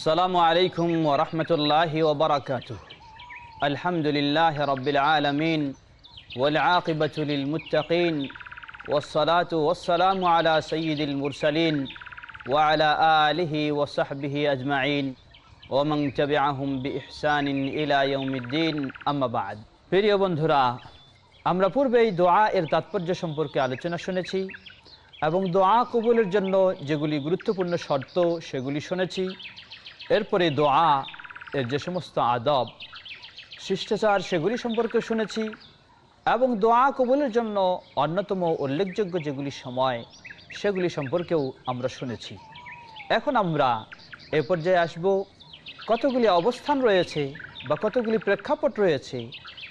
আসসালামু আলাইকুম ওরহমতুল্লাহ ওবরাকাত আলহামদুলিল্লাহ রবিল আলমিন ওলাকিবতুল মুতাকিন ওসলাত ওসালাম আলা সঈদুল মুরসলিন ওয়ালা আলহি ওসাহবিহি আজমাইন। ওমং তবিআহম বিহসানিন ইলায়ুমিদ্দিন আম্মাবাদ প্রিয় বন্ধুরা, আমরা পূর্বেই দোয়া এর তাৎপর্য সম্পর্কে আলোচনা শুনেছি এবং দোয়া কবুলের জন্য যেগুলি গুরুত্বপূর্ণ শর্ত সেগুলি শুনেছি। এরপরে দোয়া, এর যে সমস্ত আদব, শিষ্টাচার, সেগুলি সম্পর্কে শুনেছি এবং দোয়া কবুলের জন্য অন্যতম উল্লেখযোগ্য যেগুলি সময়, সেগুলি সম্পর্কেও আমরা শুনেছি। এখন আমরা এ পর্যায়ে আসব। কতগুলি অবস্থান রয়েছে বা কতগুলি প্রেক্ষাপট রয়েছে,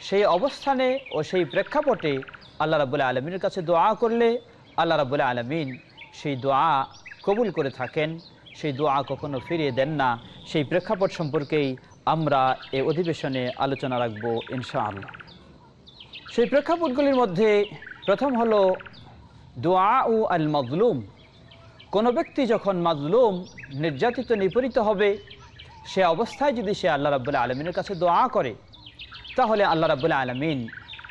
সেই অবস্থানে ও সেই প্রেক্ষাপটে আল্লাহ রাবুল্লাহ আলমিনের কাছে দোয়া করলে আল্লাহ রাবুল্লাহ আলমিন সেই দোয়া কবুল করে থাকেন। সেই দোয়া কখনো ফিরিয়ে দেন না। সেই প্রেক্ষাপট সম্পর্কেই আমরা এ অধিবেশনে আলোচনা রাখব, ইনশাআল্লাহ। সেই প্রেক্ষাপটগুলির মধ্যে প্রথম হলো দোয়া ও আল মজলুম কোনো ব্যক্তি যখন মাজলুম, নির্যাতিত, নিপীড়িত হবে, সে অবস্থায় যদি সে আল্লাহ রাবুল্লাহ আলমিনের কাছে দোয়া করে, তাহলে আল্লাহ রাবুল্লাহ আলমিন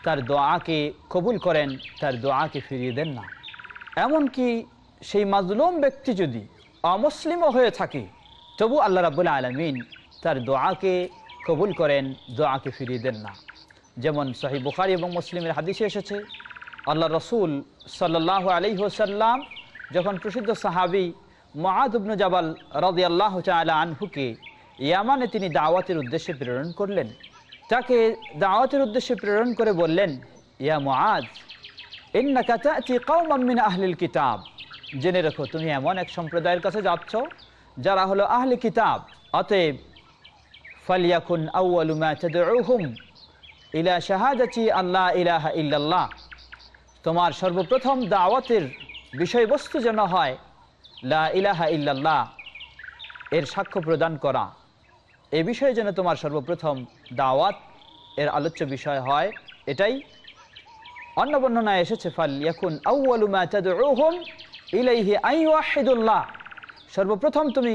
তার দোয়াকে কবুল করেন, তার দোয়াকে ফিরিয়ে দেন না। এমনকি সেই মাজলুম ব্যক্তি যদি অমুসলিমও হয়ে থাকে। তবু আল্লাহ রাবুল্লাহ আলমিন তার দোয়াকে কবুল করেন, দোয়াকে ফিরিয়ে দেন না। যেমন সহি বুখারি এবং মুসলিমের হাদিসে এসেছে আল্লাহ রসুল সাল্লাহ আলহিহসাল্লাম যখন প্রসিদ্ধ সাহাবি মহাদুবনু জাবাল রদি আল্লাহ চালা আনহুকে ইয়ামানে তিনি দাওয়াতের উদ্দেশ্যে প্রেরণ করলেন। তাকে দাওয়াতের উদ্দেশ্যে প্রেরণ করে বললেন, ইয়া মহাজ ইন্নাকা তা'তি কওমান মিন আহলিল কিতাব। জেনে রেখো, তুমি এমন এক সম্প্রদায়ের কাছে যাচ্ছ যারা হলো আহলি কিতাব। অতএব ফালিয়াকুন আউয়ালু মা তাদউহুম ইলা শাহাদাতি আল্লাহ ইলাহা ইল্লাল্লাহ। তোমার সর্বপ্রথম দাওয়াতের বিষয়বস্তু যেন হয় লা ইলাহা ইল্লাল্লাহ, এর সাক্ষ্য প্রদান করা। এ বিষয়ে যেন তোমার সর্বপ্রথম দাওয়াত এর আলোচ্য বিষয় হয়, এটাই। অন্য বর্ণনায় এসেছে ফাল ইয়াকুন আউয়ালু মা তাদউহুম আই আইওয়াহিদুল্লাহ সর্বপ্রথম তুমি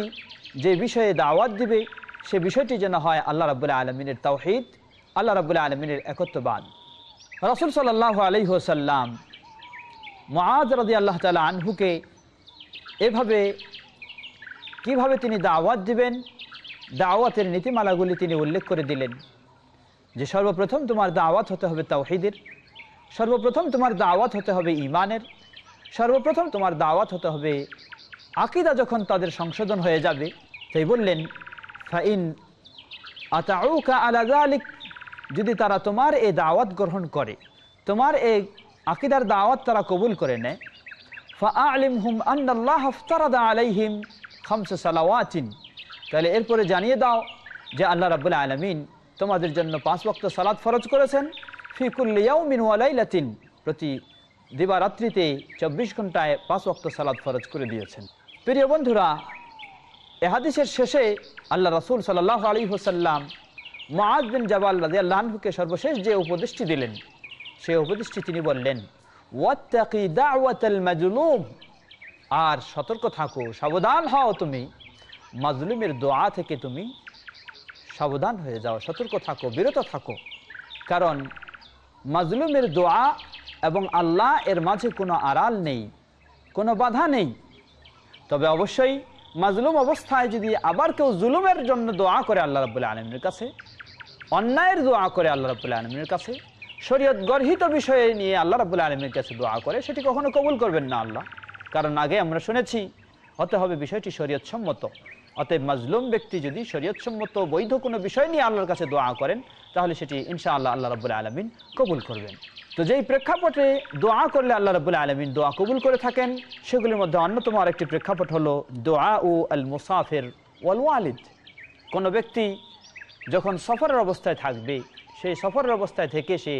যে বিষয়ে দাওয়াত দিবে, সে বিষয়টি যেন হয় আল্লাহ রাবুল্লাহ আলমিনের তাওহিদ, আল্লাহ রাবুল্লাহ আলমিনের একত্ববাদ। রসুল সাল্লাহ আলহিহসাল্লাম মহাজ রদি আল্লাহ তালা আনহুকে এভাবে কীভাবে তিনি দাওয়াত দিবেন, দাওয়াতের নীতিমালাগুলি তিনি উল্লেখ করে দিলেন। যে সর্বপ্রথম তোমার দাওয়াত হতে হবে তাওহিদের, সর্বপ্রথম তোমার দাওয়াত হতে হবে ইমানের সর্বপ্রথম তোমার দাওয়াত হতে হবে আকিদা যখন তাদের সংশোধন হয়ে যাবে তাই বললেন, ফাইন আতাউকা আলাদা আলিক যদি তারা তোমার এই দাওয়াত গ্রহণ করে, তোমার এই আকিদার দাওয়াত তারা কবুল করে নেয়। ফা আলিম হুম আন্নাল্লাহ আফতারাদা আলাইহিম খামস সালাওয়াতিন। তাহলে এরপরে জানিয়ে দাও যে আল্লাহ রাবুল্লাহ আলমিন তোমাদের জন্য পাঁচ বক্ত সালাদ ফরজ করেছেন ফিকুল্লিয়াউমিন ওয়ালাইলাতিন প্রতি দিবারাত্রিতে চব্বিশ ঘন্টায় পাঁচ ওয়াক্ত সালাদ ফরজ করে দিয়েছেন। প্রিয় বন্ধুরা, এ হাদিসের শেষে আল্লাহ রসুল সাল্লাহ আলী হোসাল্লাম মহাজ বিন জাবাল রাজি আল্লাহকে সর্বশেষ যে উপদেশটি দিলেন, সেই উপদেশটি তিনি বললেন আর সতর্ক থাকো, সাবধান হও তুমি। মাজলুমের দোয়া থেকে তুমি সাবধান হয়ে যাও, সতর্ক থাকো, বিরত থাকো। কারণ, মাজলুমের দোয়া এবং আল্লাহ এর মাঝে কোনো আড়াল নেই, কোনো বাধা নেই। তবে অবশ্যই মাজলুম অবস্থায় যদি আবার কেউ জুলুমের জন্য দোয়া করে আল্লাহ রাবুল্লাহ আলমীর কাছে, অন্যায়ের দোয়া করে আল্লাহ রাবুল্লাহ আলমীর কাছে, শরীয়ত গর্হিত বিষয়ে নিয়ে আল্লাহ রাবুল্লাহ আলমীর কাছে দোয়া করে, সেটি কখনো কবুল করবেন না আল্লাহ। কারণ আগে আমরা শুনেছি, হতে হবে বিষয়টি শরীয়ত সম্মত অতএব মাজলুম ব্যক্তি যদি শরীয়ত সম্মত বৈধ কোনো বিষয় নিয়ে আল্লাহর কাছে দোয়া করেন, তাহলে সেটি ইনশা আল্লাহ আল্লাহ রাবুল্লাহ আলমিন কবুল করবেন। তো যেই প্রেক্ষাপটে দোয়া করলে আল্লাহ রাবুল্লাহ আলমিন দোয়া কবুল করে থাকেন, সেগুলির মধ্যে অন্যতম আরেকটি প্রেক্ষাপট হলো দোয়া ও আল মুসাফের ওয়াল ওয়ালিদ। কোনো ব্যক্তি যখন সফরের অবস্থায় থাকবে, সেই সফরের অবস্থায় থেকে সে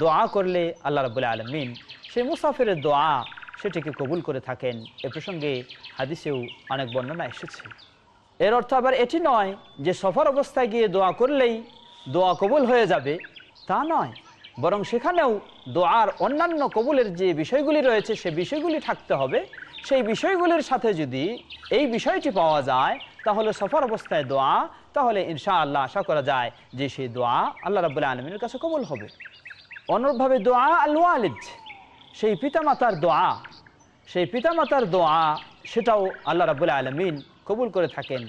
দোয়া করলে আল্লাহ রাবুল্লাহ আলমিন সেই মুসাফিরের দোয়া সেটিকে কবুল করে থাকেন। এ প্রসঙ্গে হাদিসেও অনেক বর্ণনা এসেছে। এর অর্থ আবার এটি নয় যে সফর অবস্থায় গিয়ে দোয়া করলেই দোয়া কবুল হয়ে যাবে, তা নয়। বরং সেখানেও দোয়ার অন্যান্য কবুলের যে বিষয়গুলি রয়েছে, সে বিষয়গুলি থাকতে হবে। সেই বিষয়গুলির সাথে যদি এই বিষয়টি পাওয়া যায়, তাহলে সফর অবস্থায় দোয়া, তাহলে ইনশা আল্লাহ আশা করা যায় যে সেই দোয়া আল্লাহ রাবুল্লাহ আলমিনের কাছে কবুল হবে। অনুরূপভাবে দোয়া আল সেই পিতামাতার দোয়া, সেই পিতামাতার দোয়া, সেটাও আল্লাহ রাবুল্লাহ আলমিন কবুল করে থাকেন।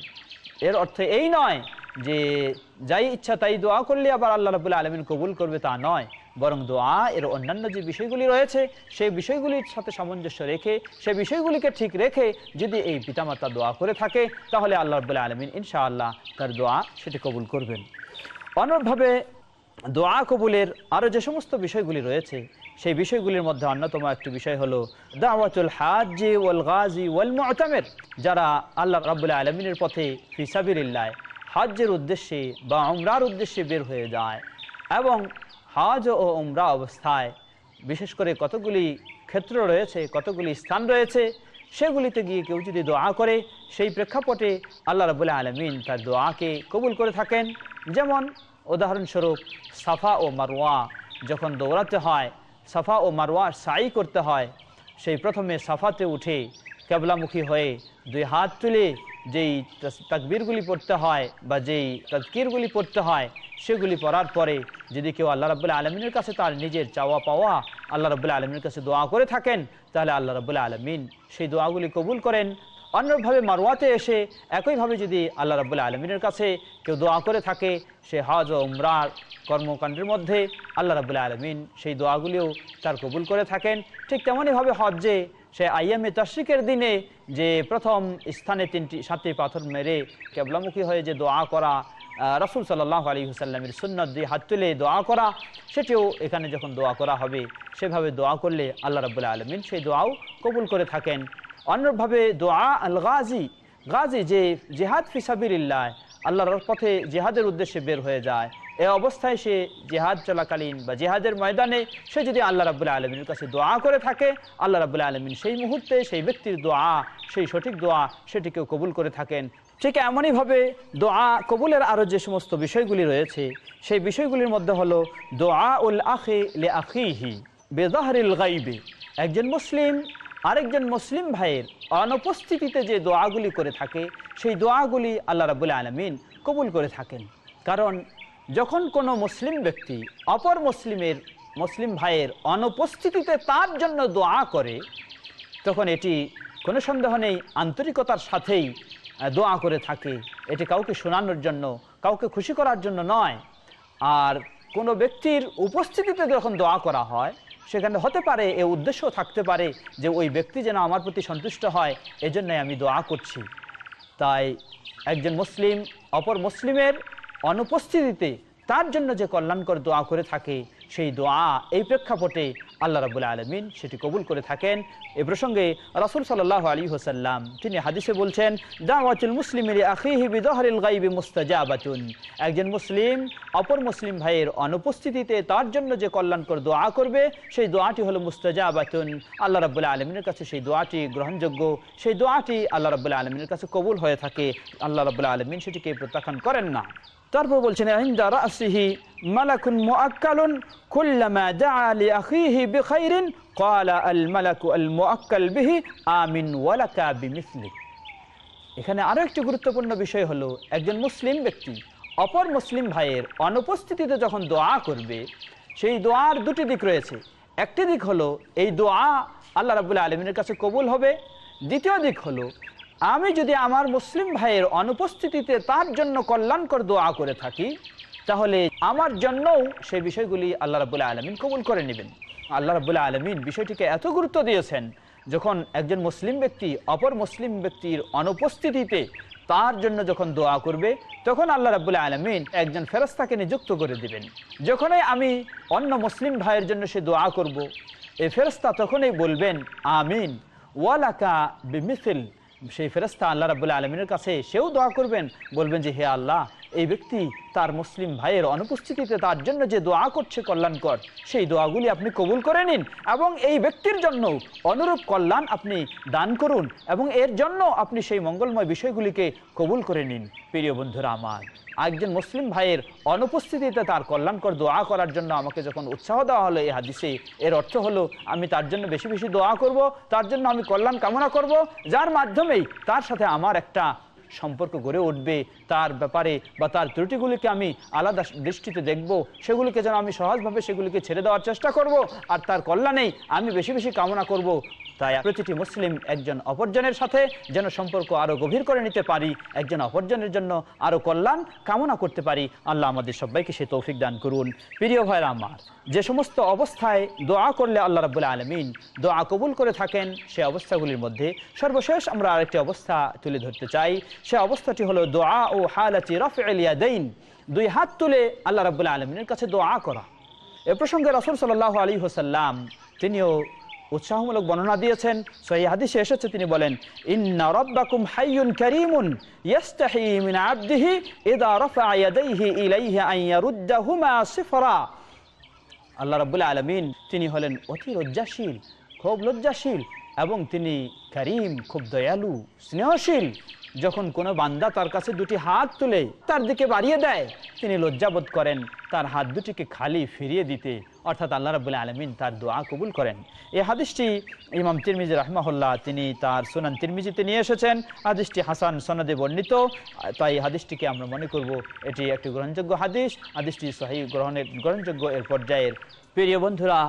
এর অর্থ এই নয় যে যাই ইচ্ছা তাই দোয়া করলে আবার আল্লাহ রাবুল্লাহ আলমিন কবুল করবে, তা নয়। বরং দোয়া এর অন্যান্য যে বিষয়গুলি রয়েছে, সেই বিষয়গুলির সাথে সামঞ্জস্য রেখে, সেই বিষয়গুলিকে ঠিক রেখে যদি এই পিতামাতা দোয়া করে থাকে, তাহলে আল্লাহ রবুল্লাহ আলমিন ইনশাআল্লাহ তার দোয়া সেটি কবুল করবেন। অনুরূপভাবে দোয়া কবুলের আরও যে সমস্ত বিষয়গুলি রয়েছে, সেই বিষয়গুলির মধ্যে অন্যতম একটি বিষয় হলো দাওয়াতুল হাজি ওয়াল গাজী ওয়াল মুতামের, যারা আল্লাহ রাবুল্লাহ আলমিনের পথে ফিসাবিল্লায় হজ্জের উদ্দেশ্যে বা উমরার উদ্দেশ্যে বের হয়ে যায় এবং হজ ও উমরা অবস্থায় বিশেষ করে কতগুলি ক্ষেত্র রয়েছে, কতগুলি স্থান রয়েছে, সেগুলিতে গিয়ে কেউ যদি দোয়া করে, সেই প্রেক্ষাপটে আল্লাহ রবুল্লাহ আলমিন তার দোয়াকে কবুল করে থাকেন। যেমন উদাহরণস্বরূপ সাফা ও মারোয়া যখন দৌড়াতে হয়, সাফা ও মারোয়া সাই করতে হয়, সেই প্রথমে সাফাতে উঠে কেবলামুখী হয়ে দুই হাত তুলে যেই তাকবীরগুলি পড়তে হয় বা যেই তৎকিরগুলি পড়তে হয়, সেগুলি পড়ার পরে যদি কেউ আল্লাহ রাবুল্লাহ আলমিনের কাছে তার নিজের চাওয়া পাওয়া আল্লাহ রাবুল্লাহ আলমীর কাছে দোয়া করে থাকেন, তাহলে আল্লাহ রাবুল্লাহ আলমিন সেই দোয়াগুলি কবুল করেন। অন্যভাবে মারোয়াতে এসে একইভাবে যদি আল্লাহ রাবুল্লাহ আলমিনের কাছে কেউ দোয়া করে থাকে, সে হজ ও উমরার কর্মকাণ্ডের মধ্যে আল্লাহ রাবুল্লাহ আলমিন সেই দোয়াগুলিও তার কবুল করে থাকেন। ঠিক তেমনইভাবে হজ্জে সে আইএমএ তশ্রিকের দিনে যে প্রথম স্থানে তিনটি, সাতটি পাথর মেরে কেবলামুখী হয়ে যে দোয়া করা রসুল সাল্লাহ আলী হুসাল্লামের সুন্নত দিয়ে হাত তুলে দোয়া করা, সেটিও এখানে যখন দোয়া করা হবে, সেভাবে দোয়া করলে আল্লাহ রাবুল্লাহ আলমিন সেই দোয়াও কবুল করে থাকেন। অন্যভাবে দোয়া আল গাজী গাজী যে জেহাদ ফিসাবিল্লাহ আল্লাহর পথে জেহাদের উদ্দেশ্যে বের হয়ে যায় এ অবস্থায় সে জেহাদ চলাকালীন বা জেহাদের ময়দানে সে যদি আল্লাহ রাবুল্লাহ আলমিনের কাছে দোয়া করে থাকে, আল্লাহ রাবুল্লাহ আলমিন সেই মুহূর্তে সেই ব্যক্তির দোয়া, সেই সঠিক দোয়া সেটিকেও কবুল করে থাকেন। ঠিক এমনইভাবে দোয়া কবুলের আরও যে সমস্ত বিষয়গুলি রয়েছে, সেই বিষয়গুলির মধ্যে হলো দোয়া উল আখে লে আখিহি বেদাহরিল গাইবে। একজন মুসলিম, আরেকজন মুসলিম ভাইয়ের অনুপস্থিতিতে যে দোয়াগুলি করে থাকে, সেই দোয়াগুলি আল্লাহ রাবুল্লাহ আলমিন কবুল করে থাকেন। কারণ যখন কোনো মুসলিম ব্যক্তি অপর মুসলিমের, মুসলিম ভাইয়ের অনুপস্থিতিতে তার জন্য দোয়া করে, তখন এটি কোনো সন্দেহ নেই, আন্তরিকতার সাথেই দোয়া করে থাকে। এটি কাউকে শোনানোর জন্য, কাউকে খুশি করার জন্য নয়। আর কোনো ব্যক্তির উপস্থিতিতে যখন দোয়া করা হয়, সেখানে হতে পারে, এ উদ্দেশ্য থাকতে পারে যে ওই ব্যক্তি যেন আমার প্রতি সন্তুষ্ট হয়, এজন্যই আমি দোয়া করছি। তাই একজন মুসলিম, অপর মুসলিমের অনুপস্থিতিতে তার জন্য যে কল্যাণকর দোয়া করে থাকে, সেই দোয়া এই প্রেক্ষাপটে আল্লাহ রাবুল্লাহ আলমিন সেটি কবুল করে থাকেন। এ প্রসঙ্গে রাসুল সাল্লাহ আলী হোসাল্লাম তিনি হাদিসে বলছেন, দাওয়াতুল মুসলিমের আখিহিবিদহরিল গাইবি মুস্তাজাবাতুন। একজন মুসলিম, অপর মুসলিম ভাইয়ের অনুপস্থিতিতে তার জন্য যে কল্যাণকর দোয়া করবে, সেই দোয়াটি হলো মুস্তাজা মুস্তাজাবাতুন। আল্লাহ রাবুল্লাহ আলমিনের কাছে সেই দোয়াটি গ্রহণযোগ্য। সেই দোয়াটি আল্লাহ রাবুল্লাহ আলমিনের কাছে কবুল হয়ে থাকে। আল্লাহ রাবুল্লাহ আলমিন সেটিকে প্রত্যাখ্যান করেন না। তারপর বলছেন ইনদা রাসিহি মালাকুন মুআক্কালুন কুল্লামা দাআ লিআখিহি বিখাইরিন ক্বালা আল মালাকু আল মুআক্কাল বিহি আমিন বিমিসলিক। এখানে আরও একটি গুরুত্বপূর্ণ বিষয় হলো, একজন মুসলিম ব্যক্তি অপর মুসলিম ভাইয়ের অনুপস্থিতিতে যখন দোয়া করবে, সেই দোয়ার দুটি দিক রয়েছে। একটি দিক হলো, এই দোয়া আল্লাহ রাবুল্লাহ আলমিনের কাছে কবুল হবে। দ্বিতীয় দিক হলো আমি যদি আমার মুসলিম ভাইয়ের অনুপস্থিতিতে তার জন্য কল্যাণকর দোয়া করে থাকি, তাহলে আমার জন্যও সেই বিষয়গুলি আল্লাহ রাবুল্লাহ আলমিন কবুল করে নেবেন আল্লাহ রাবুল্লাহ আলমিন বিষয়টিকে এত গুরুত্ব দিয়েছেন, যখন একজন মুসলিম ব্যক্তি অপর মুসলিম ব্যক্তির অনুপস্থিতিতে তার জন্য যখন দোয়া করবে, তখন আল্লাহ রাবুল্লাহ আলমিন একজন ফেরস্তাকে নিযুক্ত করে দিবেন যখনই আমি অন্য মুসলিম ভাইয়ের জন্য সে দোয়া করব। এই ফেরস্তা তখনই বলবেন, আমিন ওয়ালাকা বিমিসিল সেই ফেরস্তা আল্লাহ রাবুল্লাহ আলমিনের কাছে সেও দোয়া করবেন বলবেন যে হে আল্লাহ এই ব্যক্তি তার মুসলিম ভাইয়ের অনুপস্থিতিতে তার জন্য যে দোয়া করছে কল্যাণকর, সেই দোয়াগুলি আপনি কবুল করে নিন এবং এই ব্যক্তির জন্য অনুরূপ কল্যাণ আপনি দান করুন এবং এর জন্য আপনি সেই মঙ্গলময় বিষয়গুলিকে কবুল করে নিন। প্রিয় বন্ধুরা আমার, একজন মুসলিম ভাইয়ের অনুপস্থিতিতে তার কল্যাণকর দোয়া করার জন্য আমাকে যখন উৎসাহ দেওয়া হলো এই হাদিসে, এর অর্থ হলো আমি তার জন্য বেশি বেশি দোয়া করব, তার জন্য আমি কল্যাণ কামনা করব, যার মাধ্যমেই তার সাথে আমার একটা সম্পর্ক গড়ে উঠবে, তার ব্যাপারে বা তার ত্রুটিগুলিকে আমি আলাদা দৃষ্টিতে দেখব, সেগুলিকে যেন আমি সহজভাবে সেগুলিকে ছেড়ে দেওয়ার চেষ্টা করব, আর তার কল্যাণেই আমি বেশি বেশি কামনা করব। তাই প্রতিটি মুসলিম একজন অপরজনের সাথে যেন সম্পর্ক আরও গভীর করে নিতে পারি, একজন অপরজনের জন্য আরও কল্যাণ কামনা করতে পারি। আল্লাহ আমাদের সবাইকে সে তৌফিক দান করুন। প্রিয় ভাইরা আমার, যে সমস্ত অবস্থায় দোয়া করলে আল্লাহ রাবুল্লাহ আলমিন দোয়া কবুল করে থাকেন, সে অবস্থাগুলির মধ্যে সর্বশেষ আমরা আরেকটি অবস্থা তুলে ধরতে চাই। সে অবস্থাটি হলো দোয়া ও হালাচি রফ এলিয়া এলিয়াদাইন দুই হাত তুলে আল্লাহ রাবুল্লাহ আলমিনের কাছে দোয়া করা। এ প্রসঙ্গে রসুল সাল্লাহ আলী হোসাল্লাম তিনিও উৎসাহমূলক বর্ণনা দিয়েছেন। সহি হাদিসে এসেছে, তিনি বলেন আল্লাহ রাব্বুল আলামিন, তিনি হলেন অতি লজ্জাশীল, খুব লজ্জাশীল এবং তিনি করিম, খুব দয়ালু, স্নেহশীল। যখন কোনো বান্দা তার কাছে দুটি হাত তুলে তার দিকে বাড়িয়ে দেয়, তিনি লজ্জাবোধ করেন, তার হাত দুটিকে খালি ফিরিয়ে দিতে অর্থাৎ আল্লাহ রাবুল্লাহ আলমিন তার দোয়া কবুল করেন। এই হাদিসটি ইমাম তিরমিজি রহমাহুল্লাহ, তিনি তার সুনান তিরমিজিতে নিয়ে এসেছেন। হাদিসটি হাসান সনদে বর্ণিত। তাই হাদিসটিকে আমরা মনে করব, এটি একটি গ্রহণযোগ্য হাদিস। হাদিসটি সহি গ্রহণের গ্রহণযোগ্য এর পর্যায়ের। প্রিয় বন্ধুরা,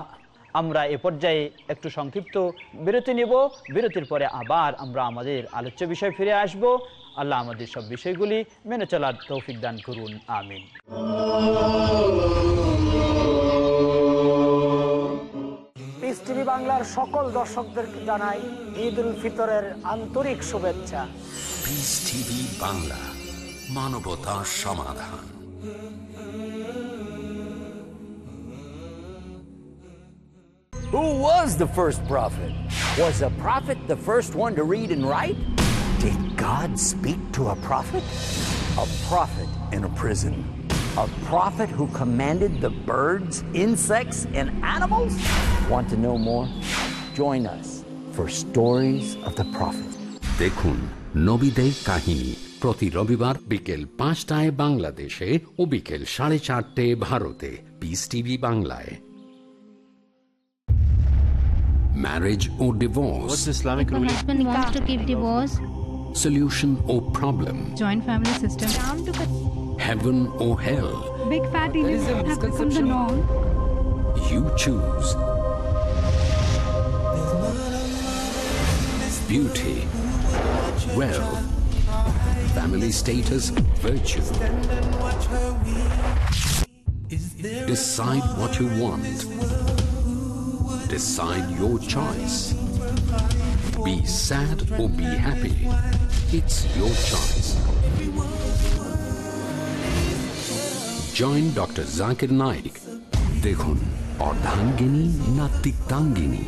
আমরা এ পর্যায়ে একটু সংক্ষিপ্ত বিরতি নিব। বিরতির পরে আবার আমরা আমাদের আলোচ্য বিষয় ফিরে আসব। আল্লাহ আমাদের সব বিষয়গুলি মেনে চলার তৌফিক দান করুন, আমিন। বাংলার সকল দর্শকদেরকে জানাই ঈদ উল ফিতরের আন্তরিক শুভেচ্ছা পিস টিভি বাংলা মানবতা সমাধান Who was the first prophet? Was a prophet the first one to read and write? Did God speak to a prophet? A prophet in a prison. A prophet who commanded the birds, insects, and animals? Want to know more? Join us for Stories of the Prophet. দেখুন নবীদের কাহিনী প্রতি রবিবার বিকেল পাঁচটায় বাংলাদেশে ও বিকেল সাড়ে চারটে ভারতে পিস টিভি বাংলায় marriage O divorce What's Islamic If a ruling? husband wants to give divorce, solution O problem joint family system. down to the heaven O hell Big fat Indians have become the norm. You choose beauty, wealth, family status, virtue. Decide what you want. Decide your choice. Be sad or be happy. It's your choice. Join Dr. Zakir Naik. দেখুন অর্ধাঙ্গিনী না তিক্তাঙ্গিনী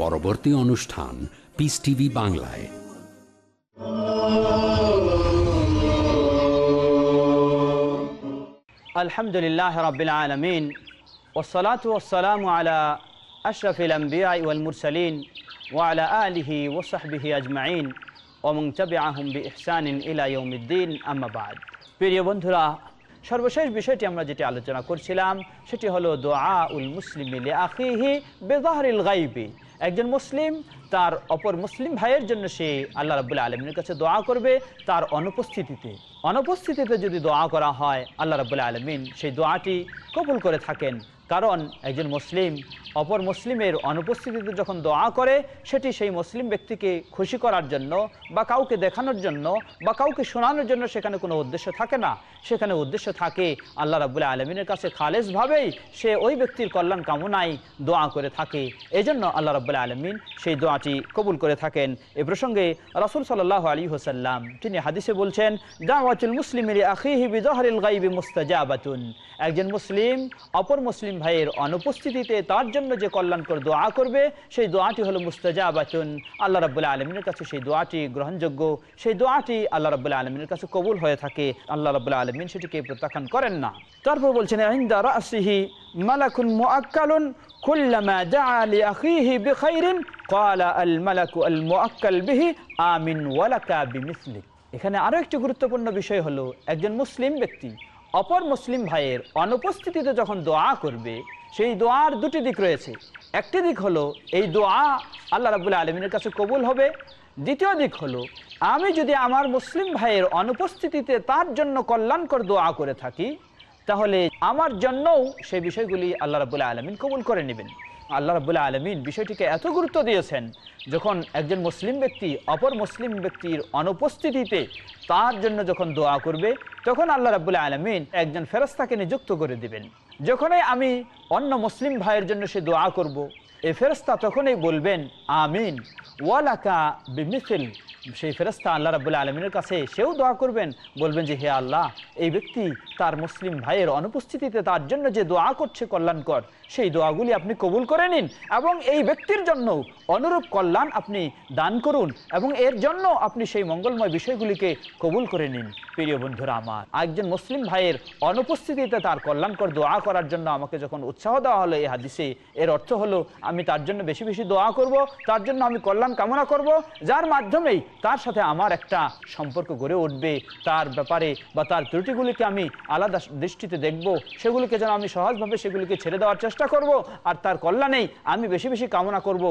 পরবর্তী অনুষ্ঠান piece TV বাংলায় আলহামদুলিল্লাহ রবিল আলমিন ওসলাত ওসালাম আলা আশরফিল আম্বিআ ওয়াল মুরসালিন ওয়ালা আলিহি ওসাহবিহি আজমাইন ওমং চবে আহম্বি ইহসানিন ইলাইউমুদ্দিন আমাবাদ প্রিয় বন্ধুরা, সর্বশেষ বিষয়টি আমরা যেটি আলোচনা করছিলাম, সেটি হলো দোয়া উল মুসলিম আখিহি বেজাহরিল গাইবি একজন মুসলিম তার অপর মুসলিম ভাইয়ের জন্য সে আল্লাহ রাবুল্লাহ আলমিনের কাছে দোয়া করবে তার অনুপস্থিতিতে। অনুপস্থিতিতে যদি দোয়া করা হয়, আল্লাহ রাবুল্লাহ আলমিন সেই দোয়াটি কবুল করে থাকেন। কারণ একজন মুসলিম অপর মুসলিমের অনুপস্থিতিতে যখন দোয়া করে, সেটি সেই মুসলিম ব্যক্তিকে খুশি করার জন্য বা কাউকে দেখানোর জন্য বা কাউকে শোনানোর জন্য সেখানে কোনো উদ্দেশ্য থাকে না। সেখানে উদ্দেশ্য থাকে আল্লাহ রাবুল্লাহ আলমিনের কাছে খালেজভাবেই সে ওই ব্যক্তির কল্যাণ কামনায় দোয়া করে থাকে। এই জন্য আল্লাহ রাবুল্লাহ আলমিন সেই দোয়াটি কবুল করে থাকেন। এ প্রসঙ্গে রাসুল সাল্লাহ আলী হোসাল্লাম তিনি হাদিসে বলছেন, দাওয়াতুল মুসলিমের আখিহি বিজহরিল গাইবি মুস্তাজাবাতুন। একজন মুসলিম, অপর মুসলিম ভাইয়ের অনুপস্থিতিতে তার জন্য যে কল্যাণকর দোয়া করবে, সেই দোয়াটি হলো মুস্তাজাবাতুন। আল্লাহ রাবুল্লাহ আলমিনের কাছে সেই দোয়াটি গ্রহণযোগ্য। সেই দোয়াটি আল্লাহ রাবুল্লাহ আলমিনের কাছে কবুল হয়ে থাকে। আল্লাহ রাবুল্লাহ আলমিন সেটিকে প্রত্যাখ্যান করেন না। তারপর বলছেন ইনদা রাসিহি মালাকুন মুআক্কালুন, কুল্লামা দাআ লিআখিহি বিখাইরিন, ক্বালা আল মালাকু আল মুআক্কাল বিহি, আমিন ওয়ালাকা বিমিসলিক। এখানে আরও একটি গুরুত্বপূর্ণ বিষয় হলো, একজন মুসলিম ব্যক্তি অপর মুসলিম ভাইয়ের অনুপস্থিতিতে যখন দোয়া করবে, সেই দোয়ার দুটি দিক রয়েছে। একটি দিক হলো, এই দোয়া আল্লাহ রাবুল্লাহ আলমিনের কাছে কবুল হবে। দ্বিতীয় দিক হলো, আমি যদি আমার মুসলিম ভাইয়ের অনুপস্থিতিতে তার জন্য কল্যাণকর দোয়া করে থাকি, তাহলে আমার জন্যও সেই বিষয়গুলি আল্লাহ রাবুল্লাহ আলমিন কবুল করে নেবেন। আল্লাহ রাবুল্লাহ আলমিন বিষয়টিকে এত গুরুত্ব দিয়েছেন, যখন একজন মুসলিম ব্যক্তি অপর মুসলিম ব্যক্তির অনুপস্থিতিতে তার জন্য যখন দোয়া করবে, তখন আল্লাহ রাবুল্লাহ আলমিন একজন ফেরস্তাকে নিযুক্ত করে দিবেন যখনই আমি অন্য মুসলিম ভাইয়ের জন্য সে দোয়া করব। এ ফেরস্তা তখনই বলবেন, আমিন ওয়ালাকা বিমিসিল সেই ফেরস্তা আল্লাহ রাবুল্লাহ আলমিনের কাছে সেও দোয়া করবেন, বলবেন যে, হে আল্লাহ, এই ব্যক্তি তার মুসলিম ভাইয়ের অনুপস্থিতিতে তার জন্য যে দোয়া করছে কল্যাণকর, সেই দোয়াগুলি আপনি কবুল করে নিন এবং এই ব্যক্তির জন্য অনুরূপ কল্যাণ আপনি দান করুন এবং এর জন্য আপনি সেই মঙ্গলময় বিষয়গুলিকে কবুল করে নিন। প্রিয় বন্ধুরা আমার, একজন মুসলিম ভাইয়ের অনুপস্থিতিতে তার কল্যাণকর দোয়া করার জন্য আমাকে যখন উৎসাহ দেওয়া হলো এই হাদিসে, এর অর্থ হলো আমি তার জন্য বেশি বেশি দোয়া করব, তার জন্য আমি কল্যাণ কামনা করব, যার মাধ্যমেই তার সাথে আমার একটা সম্পর্ক গড়ে উঠবে, তার ব্যাপারে বা তার ত্রুটিগুলিকে আমি আলাদা দৃষ্টিতে দেখব, সেগুলিকে যেন আমি সহজভাবে সেগুলিকে ছেড়ে দেওয়ার চেষ্টা করব, আর তার কল্যাণেই আমি বেশি বেশি কামনা করব।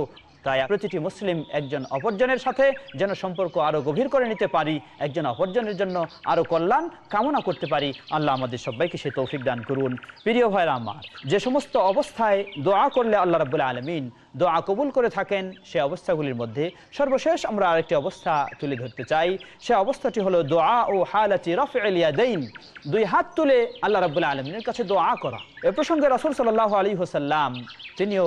তাই প্রতিটি মুসলিম একজন অপরজনের সাথে যেন সম্পর্ক আরও গভীর করে নিতে পারি, একজন অপরজনের জন্য আরও কল্যাণ কামনা করতে পারি। আল্লাহ আমাদের সবাইকে সে তৌফিক দান করুন। প্রিয় ভাইরা আমার, যে সমস্ত অবস্থায় দোয়া করলে আল্লাহ রাবুল্লাহ আলমিন দোয়া কবুল করে থাকেন সে অবস্থাগুলির মধ্যে। সর্বশেষ আমরা আরেকটি অবস্থা তুলে ধরতে চাই। সে অবস্থাটি হলো দোয়া ও হালাচি রফ এলিয়াদাইন দুই হাত তুলে আল্লাহ রাবুল্লাহ আলমিনের কাছে দোয়া করা। এ প্রসঙ্গে রসুল সাল্লাহ আলী হোসাল্লাম তিনিও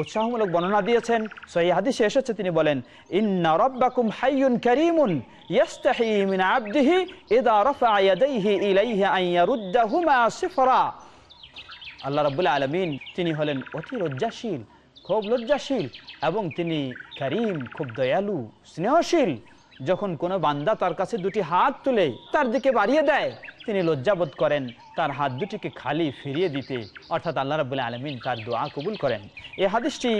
উৎসাহমূলক বর্ণনা দিয়েছেন। সহি হাদিসে এসেছে, তিনি বলেন, ইন্না রব্বাকুম হাইয়ুন কারীমুন ইয়াস্তাহি মিন আবদিহি ইদা রাফা ইয়াদাইহি ইলাইহি আন ইয়ারুদ্দাহুমা সিফরা। আল্লাহ রাব্বুল আলামিন, তিনি হলেন অতি লজ্জাশীল খুব লজ্জাশীল এবং তিনি করিম, খুব দয়ালু, স্নেহশীল। যখন কোনো বান্দা তার কাছে দুটি হাত তুলে তার দিকে বাড়িয়ে দেয়, তিনি লজ্জাবোধ করেন তার হাত দুটিকে খালি ফিরিয়ে দিতে। অর্থাৎ আল্লাহ রাবুল্লাহ আলমিন তার দোয়া কবুল করেন। এই হাদিসটি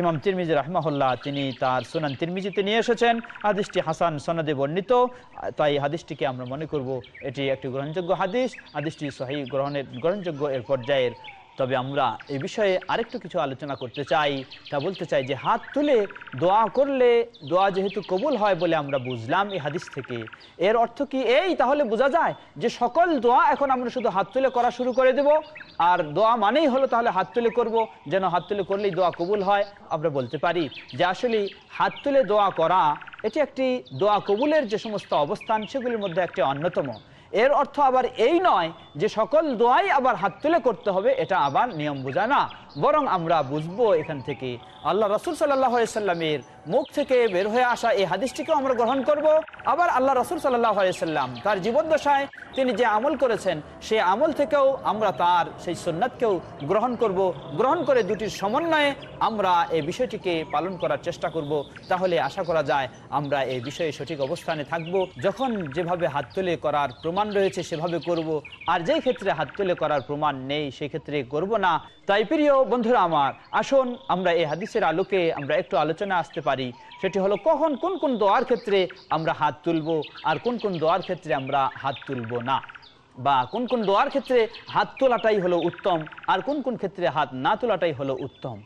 ইমাম তিরমিজি রহমাহুল্লাহ, তিনি তার সোনান তিরমিজিতে নিয়ে এসেছেন। হাদিসটি হাসান সনদে বর্ণিত, তাই হাদিসটিকে আমরা মনে করব এটি একটি গ্রহণযোগ্য হাদিস। হাদিসটি সহি গ্রহণের গ্রহণযোগ্য এর পর্যায়ের তবে আমরা এ বিষয়ে আরেকটু কিছু আলোচনা করতে চাই, তা বলতে চাই যে হাত তুলে দোয়া করলে দোয়া যেহেতু কবুল হয় বলে আমরা বুঝলাম এই হাদিস থেকে। এর অর্থ কি এই? তাহলে বোঝা যায় যে সকল দোয়া এখন আমরা শুধু হাত তুলে করা শুরু করে দেব। আর দোয়া মানেই হলো তাহলে হাত তুলে করব, যেন হাত তুলে করলেই দোয়া কবুল হয়, আমরা বলতে পারি যে আসলে হাত তুলে দোয়া করা, এটি একটি দোয়া কবুলের যে সমস্ত অবস্থান, সেগুলির মধ্যে একটি অন্যতম। এর অর্থ আবার এই নয় যে সকল দোয়াই আবার হাত তুলে করতে হবে, এটা আবার নিয়ম বোঝা না। বরং আমরা বুঝব এখান থেকে। আল্লাহ রসুল সাল্লাহ সাল্লামের মুখ থেকে বের হয়ে আসা এই হাদিসটিকেও আমরা গ্রহণ করব। আবার আল্লাহ রসুল সাল্লাহ সাল্লাম তার জীবদ্দশায় তিনি যে আমল করেছেন, সেই আমল থেকেও আমরা তার, সেই সুন্নাতকেও গ্রহণ করব। গ্রহণ করে দুটির সমন্বয়ে আমরা এই বিষয়টিকে পালন করার চেষ্টা করব। তাহলে আশা করা যায় আমরা এই বিষয়ে সঠিক অবস্থানে থাকব। যখন যেভাবে হাত তুলে করার প্রমাণ রয়েছে, সেভাবে করব। আর যেই ক্ষেত্রে হাত তুলে করার প্রমাণ নেই, সেই ক্ষেত্রে করব না। তাই প্রিয় বন্ধুরা আমার, আসুন আমরা এই হাদিসের আলোকে আমরা একটু আলোচনা আসতে পারি। সেটি হলো কখন কোন কোন দোয়ার ক্ষেত্রে আমরা হাত তুলব আর কোন কোন দোয়ার ক্ষেত্রে আমরা হাত তুলব না। বা কোন কোন দোয়ার ক্ষেত্রে হাত তোলাটাই হলো উত্তম আর কোন কোন ক্ষেত্রে হাত না তোলাটাই হলো উত্তম।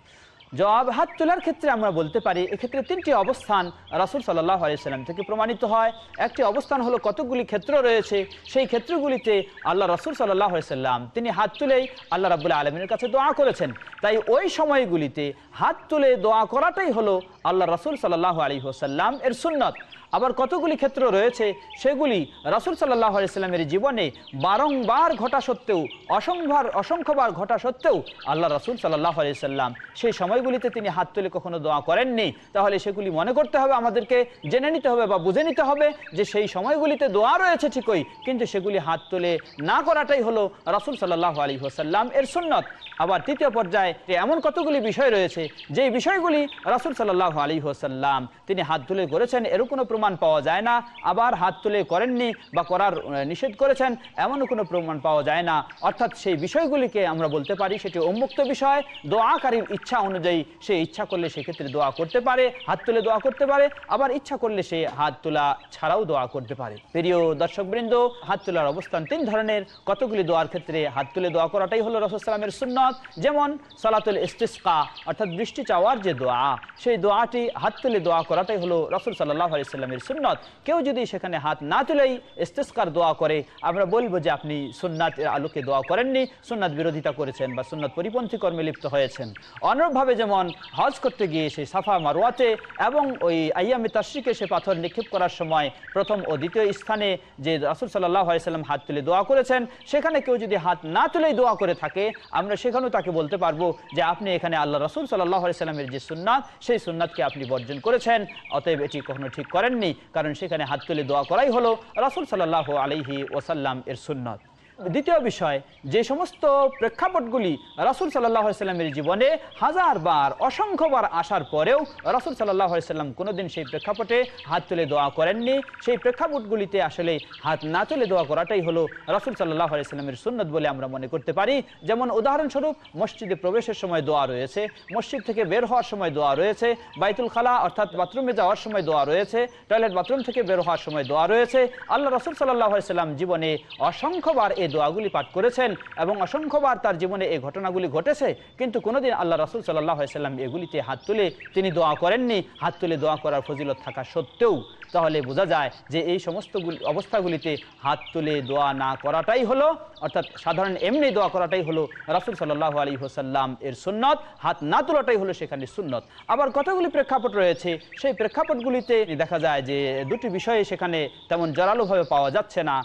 জবাব হাত তোলার ক্ষেত্রে আমরা বলতে পারি, এক্ষেত্রে তিনটি অবস্থান রাসুল সাল্লাহ আলাইসাল্লাম থেকে প্রমাণিত হয়। একটি অবস্থান হলো কতগুলি ক্ষেত্র রয়েছে, সেই ক্ষেত্রগুলিতে আল্লাহ রাসুল সাল্লাহ আলাইসাল্লাম তিনি হাত তুলেই আল্লাহ রাবুল্লাহ আলমিনের কাছে দোয়া করেছেন। তাই ওই সময়গুলিতে হাত তুলে দোয়া করাটাই হলো আল্লাহ রাসুল সাল্লাহ আলী হোসাল্লাম এর সুন্নত। আবার কতগুলি ক্ষেত্র রয়েছে, সেগুলি রাসুল সাল্লাহ আলাইস্লামের জীবনে বারংবার ঘটা সত্ত্বেও অসংখ্যবার অসংখ্যবার ঘটা সত্ত্বেও আল্লাহ রাসুল সাল্লাহ আলাইসাল্লাম সেই সময়গুলিতে তিনি হাত তুলে কখনো দোয়া করেননি। তাহলে সেগুলি মনে করতে হবে আমাদেরকে, জেনে নিতে হবে বা বুঝে নিতে হবে যে সেই সময়গুলিতে দোয়া রয়েছে ঠিকই, কিন্তু সেগুলি হাত তুলে না করাটাই হলো রাসুল সাল্লাহ আলী হোসাল্লাম এর সুন্নত। আবার তৃতীয় পর্যায়ে এমন কতগুলি বিষয় রয়েছে যে বিষয়গুলি রাসুল সাল্লাহ আলী হোসাল্লাম তিনি হাত তুলে করেছেন এর কোনো প্রমাণ পাওয়া যায় না, আবার হাত তুলে করেননি বা করার নিষেধ করেছেন, এমনও কোনো প্রমাণ পাওয়া যায় না। অর্থাৎ সেই বিষয়গুলিকে আমরা বলতে পারি, সেটি উন্মুক্ত বিষয়। দোয়াকারীর ইচ্ছা অনুযায়ী সে ইচ্ছা করলে সেক্ষেত্রে দোয়া করতে পারে, হাত তুলে দোয়া করতে পারে, আবার ইচ্ছা করলে সে হাত তোলা ছাড়াও দোয়া করতে পারে। প্রিয় দর্শকবৃন্দ, হাত তোলার অবস্থান তিন ধরনের। কতগুলি দোয়ার ক্ষেত্রে হাত তুলে দোয়া করাটাই হলো রসুলামের সুন্নত? যেমন সালাতুল ইস্তিসকা, অর্থাৎ বৃষ্টি চাওয়ার যে দোয়া, সেই দোয়াটি হাত তুলে দোয়া করাটাই হলো রসুল সাল্লাহ আলাইস্লামের সুন্নত। কেউ যদি সেখানে হাত না তুলেই ইস্তেস্কার দোয়া করে, আমরা বলব যে আপনি সুন্নাতের আলোকে দোয়া করেননি, সুন্নাত বিরোধিতা করেছেন বা সুন্নাত পরিপন্থী কর্মে লিপ্ত হয়েছেন। অনুরূপভাবে যেমন হজ করতে গিয়ে সেই সাফা মারোয়াতে এবং ওই আইয়ামে তাশ্রিকে সে পাথর নিক্ষেপ করার সময় প্রথম ও দ্বিতীয় স্থানে যে রাসুল সাল্লাহ আলাইসাল্লাম হাত তুলে দোয়া করেছেন, সেখানে কেউ যদি হাত না তুলেই দোয়া করে থাকে, আমরা সেখানেও তাকে বলতে পারব যে আপনি এখানে আল্লাহ রসুল সাল্লাহ আলাইসাল্লামের যে সুন্নাত, সেই সুন্নাতকে আপনি বর্জন করেছেন, অতএব এটি কখনো ঠিক করেননি কারণ সেখানে হাত তুলে দোয়া করাই হলো রাসুল সাল্লাহ আলহি ওসাল্লাম এর সুন্নত। দ্বিতীয় বিষয়, যে সমস্ত প্রেক্ষাপটগুলি রাসুল সাল্লামের জীবনে হাজার বার অসংখ্যবার আসার পরেও রাসুল সাল্লাম কোনোদিন সেই প্রেক্ষাপটে হাত তুলে দোয়া করেননি। সেই প্রেক্ষাপটগুলিতে আসলে হাত না তুলে দোয়া করাটাই হলো রাসুল সাল্লাহ আলাইস্লামের সুন্নত বলে আমরা মনে করতে পারি। যেমন উদাহরণস্বরূপ, মসজিদে প্রবেশের সময় দোয়া রয়েছে, মসজিদ থেকে বের হওয়ার সময় দোয়া রয়েছে, বাইতুল খালা অর্থাৎ বাথরুমে যাওয়ার সময় দোয়া রয়েছে, টয়লেট বাথরুম থেকে বের হওয়ার সময় দোয়া রয়েছে। আল্লাহ রসুল সাল্লাহ সাল্লাম জীবনে অসংখ্যবার এই দোয়াগুলি পাঠ করেছেন এবং অসংখ্যবার তার জীবনে এই ঘটনাগুলি ঘটেছে, কিন্তু কোনোদিন আল্লাহ রসুল সাল্লাহ সাল্লাম এগুলিতে হাত তুলে তিনি দোয়া করেননি। হাত তুলে দোয়া করার ফজিলত থাকা সত্ত্বেও তাহলে বোঝা যায় যে এই সমস্ত অবস্থাগুলিতে হাত তুলে দোয়া না করাটাই হলো, অর্থাৎ সাধারণ এমনি দোয়া করাটাই হলো রাসুল সাল্লাহ আলী হোসাল্লাম এর সুন্নত। হাত না তোলাটাই হলো সেখানে সুন্নত। আবার কতগুলি প্রেক্ষাপট রয়েছে, সেই প্রেক্ষাপটগুলিতে দেখা যায় যে দুটি বিষয়ে সেখানে তেমন জোরালোভাবে পাওয়া যাচ্ছে না।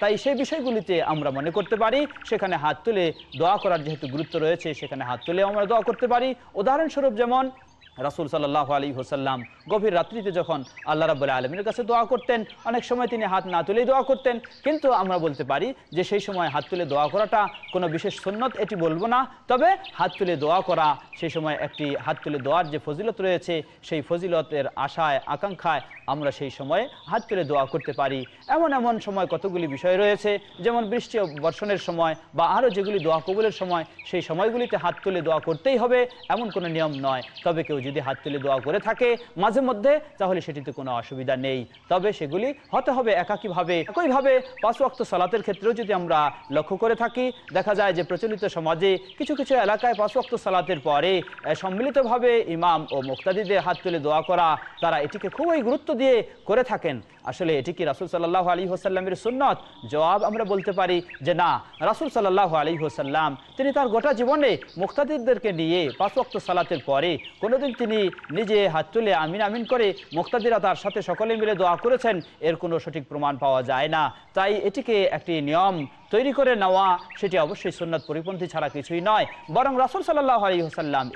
তাই সেই বিষয়গুলিতে আমরা মনে করতে পারি, সেখানে হাত তুলে দোয়া করার যেহেতু গুরুত্ব রয়েছে, সেখানে হাত তুলে আমরা দোয়া করতে পারি। উদাহরণস্বরূপ যেমন রাসুল সাল্লাহ আলী হোসাল্লাম গভীর রাত্রিতে যখন আল্লাহ রাবুল্লাহ আলমীর কাছে দোয়া করতেন, অনেক সময় তিনি হাত না তুলেই দোয়া করতেন। কিন্তু আমরা বলতে পারি যে সেই সময় হাত তুলে দোয়া করাটা কোনো বিশেষ সুন্নত, এটি বলব না। তবে হাত তুলে দোয়া করা সেই সময় একটি হাত তুলে দোয়ার যে ফজিলত রয়েছে, সেই ফজিলতের আশায়, আকাঙ্ক্ষায় আমরা সেই সময়ে হাত তুলে দোয়া করতে পারি। এমন এমন সময় কতগুলি বিষয় রয়েছে, যেমন বৃষ্টি বর্ষণের সময় বা আরও যেগুলি দোয়া কবুলের সময়, সেই সময়গুলিতে হাত তুলে দোয়া করতেই হবে, এমন কোনো নিয়ম নয়। তবে কেউ যদি হাত তুলে দোয়া করে থাকে মাঝে মধ্যে, তাহলে সেটিতে কোনো অসুবিধা নেই। তবে সেগুলি হতে হবে একাকীভাবে। একইভাবে পাঁচ ওয়াক্ত সালাতের ক্ষেত্রেও যদি আমরা লক্ষ্য করে থাকি, দেখা যায় যে প্রচলিত সমাজে কিছু কিছু এলাকায় পাঁচ ওয়াক্ত সালাতের পরে সম্মিলিতভাবে ইমাম ও মুক্তাদিদের হাত তুলে দোয়া করা, তারা এটিকে খুবই গুরুত্ব দিয়ে করে থাকেন। আসলে এটি কি রাসুল সাল্লাহ আলী হোসাল্লামের সুন্নত? জবাব আমরা বলতে পারি যে না, রাসুল সাল্লাহ আলী হোসাল্লাম তিনি তার গোটা জীবনে মুক্তাদিরদেরকে নিয়ে পাঁচ ওয়াক্ত সালাতের পরে কোনোদিন তিনি নিজে হাত তুলে আমিন আমিন করে মোক্তাদিরা তার সাথে সকলে মিলে দোয়া করেছেন, এর কোনো সঠিক প্রমাণ পাওয়া যায় না। তাই এটিকে একটি নিয়ম তৈরি করে নেওয়া, সেটি অবশ্যই সুন্নত পরিপন্থী ছাড়া কিছুই নয়। বরং রাসুল সাল্লাহ আলী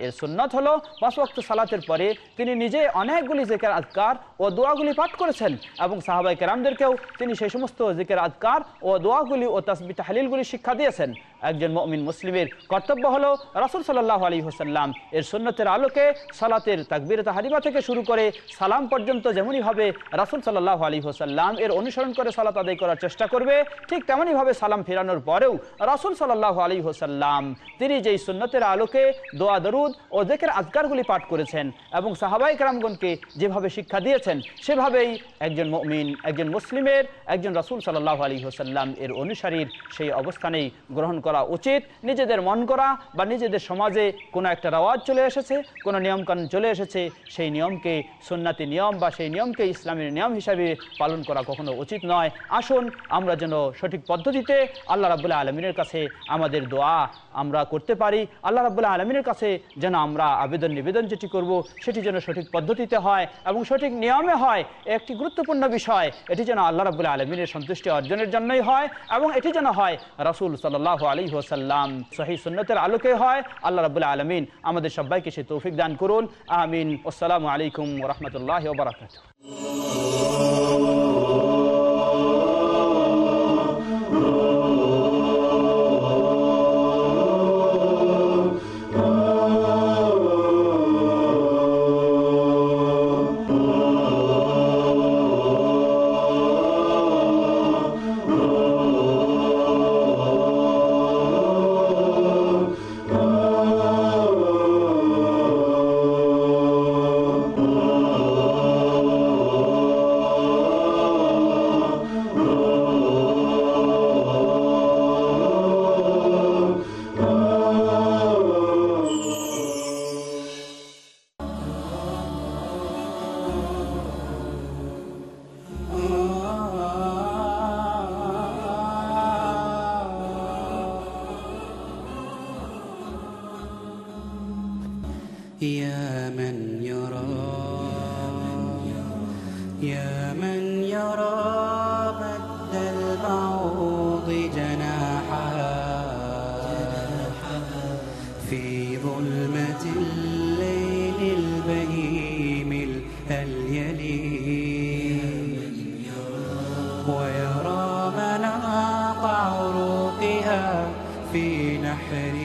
এর সুন্নত হলো পাঁচ ওয়াক্ত সালাতের পরে তিনি নিজে অনেকগুলি জেকের আজকার ও দোয়াগুলি পাঠ করেছেন এবং সাহাবাই কেরামদেরকেও তিনি সেই সমস্ত জিকের আজকার ও দোয়াগুলি ও তসবি তাহলিলগুলি শিক্ষা দিয়েছেন। একজন মমিন মুসলিমের কর্তব্য হলো রাসুল সাল্লাহ আলী হোসাল্লাম এর সুন্নতের আলোকে সালাতের তাকবির তাহারিমা থেকে শুরু করে সালাম পর্যন্ত যেমনইভাবে রাসুল সাল্লাহ আলী হোসাল্লাম এর অনুসরণ করে সালাত আদায় করার চেষ্টা করবে, ঠিক তেমনইভাবে সালাম ফেরানোর পরেও রাসুল সাল্লাহ আলী হোসাল্লাম তিনি যেই সুন্নতের আলোকে দোয়া, দরুদ ও দেখের আজগারগুলি পাঠ করেছেন এবং সাহাবাই কারামগণকে যেভাবে শিক্ষা দিয়েছেন, সেভাবেই একজন মমিন, একজন মুসলিমের, একজন রাসুল সাল্লাহ আলী হোসাল্লাম এর অনুসারীর সেই অবস্থানেই গ্রহণ করা উচিত। নিজেদের মন করা বা নিজেদের সমাজে কোনো একটা রাওয়াজ চলে এসেছে, কোনো নিয়মকানুন চলে এসেছে, সেই নিয়মকে সুন্নাতি নিয়ম বা সেই নিয়মকে ইসলামের নিয়ম হিসাবে পালন করা কখনো উচিত নয়। আসুন আমরা যেন সঠিক পদ্ধতিতে আল্লাহ রাবুল্লাহ আলমিনের কাছে আমাদের দোয়া আমরা করতে পারি। আল্লাহ রাবুল্লাহ আলমিনের কাছে যেন আমরা আবেদন নিবেদন যেটি করব, সেটি যেন সঠিক পদ্ধতিতে হয় এবং সঠিক নিয়মে হয়, একটি গুরুত্বপূর্ণ বিষয়, এটি যেন আল্লাহ রাবুল্লাহ আলমিনের সন্তুষ্টি অর্জনের জন্যই হয় এবং এটি যেন হয় রাসুল সাল্লাহ আলী হোসাল্লাম সহি সুন্নতের আলোকে হয়। আল্লাহ রাবুল্লাহ আলমিন আমাদের সবাইকে সে তৌফিক দান করুন। আমিন। আসসালামু আলাইকুম রহমতুল্লাহ বারাকাত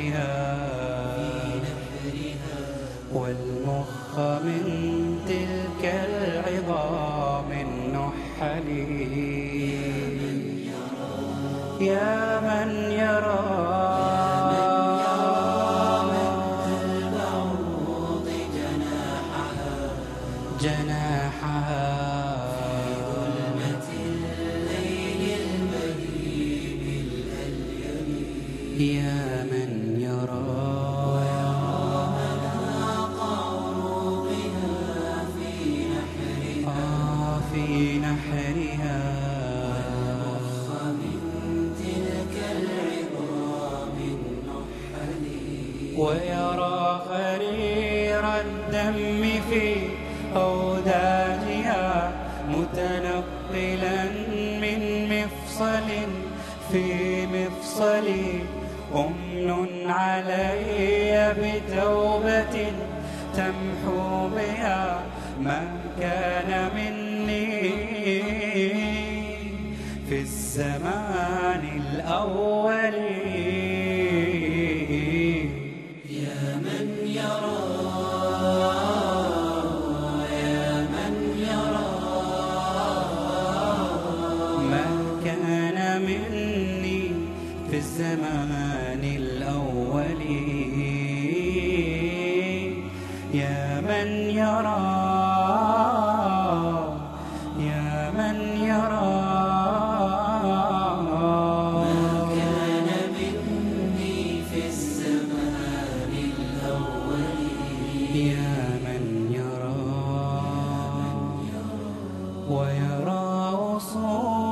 نثرها والمخ من تلك العظام النحل. يا من يرى في مفصلي أمن علي بتوبة تمحو بها من كان مني. في الزمان الأول ويرى وصول